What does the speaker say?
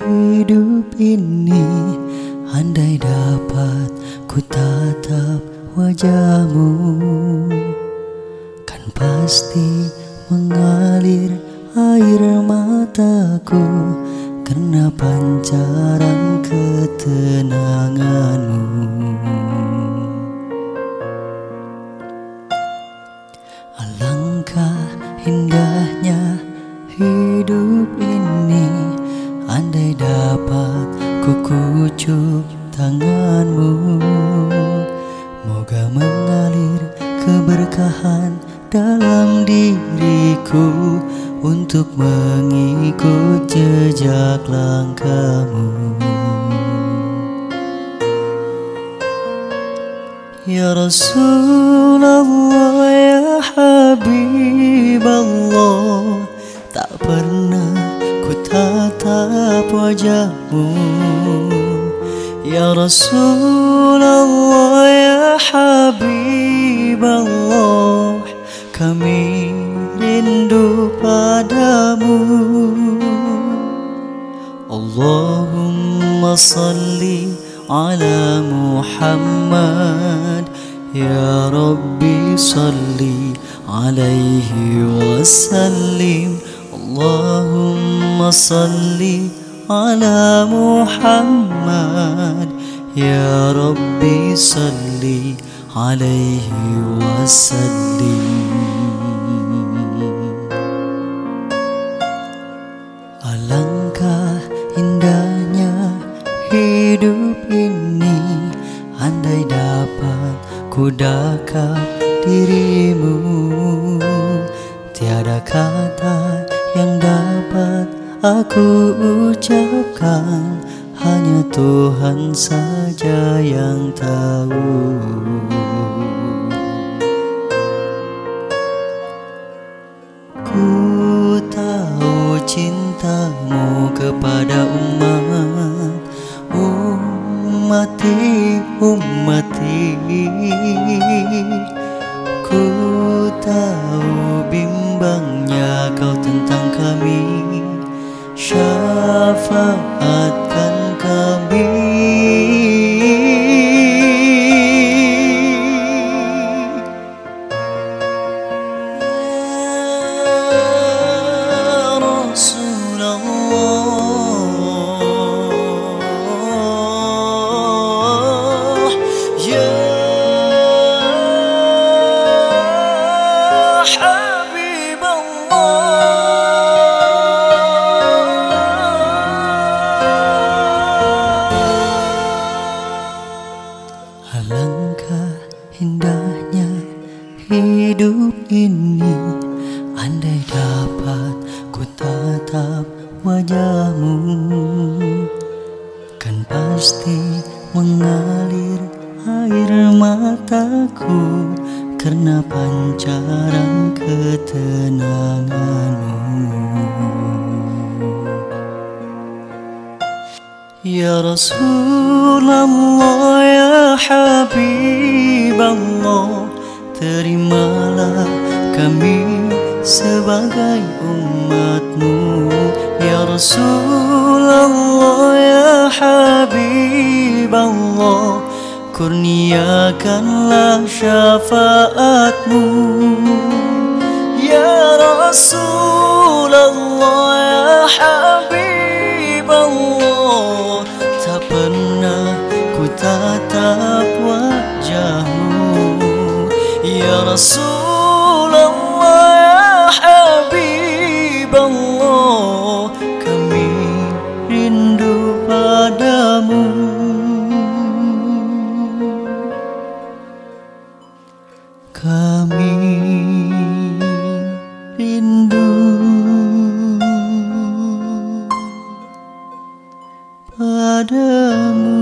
hidup ini Andai dapat ku tatap wajahmu. Kan pasti mengalir air mataku Karena pancaran ketenanganmu. Alangkah indahnya hidup ini Andai dapat ku kucuk tanganmu Moga mengalir keberkahan dalam diriku Untuk mengikut jejak langkahmu. Ya Rasulullah ya Habib Allah Tak pernah wajahmu. Ya Rasulullah ya Habib Allah Kami rindu padamu. Allahumma salli ala Muhammad. Ya Rabbi salli alaihi wasallim Allahumma salli ala Muhammad. Ya Rabbi salli alaihi wasallim. Alangkah indahnya hidup ini. Andai dapat ku dakap dirimu. Tiada kata yang dapat aku ucapkan Hanya Tuhan saja yang tahu. Ku tahu cintamu kepada umat Ummati, ummati Ku tahu bimbangnya kau tentang kami syafaat indahnya hidup ini. Andai dapat ku tatap wajahmu Kan pasti mengalir air mataku. Karena pancaran ketenanganmu. Ya Rasulullah ya Habib Allah Terimalah kami sebagai umatmu. Ya Rasulullah ya Habib Allah Kurniakanlah syafaatmu. Ya Rasulullah ya Habib Allah Tak pernah tatap wajahmu. Ya Rasulullah ya Habiballah Kami rindu padamu. Kami rindu padamu.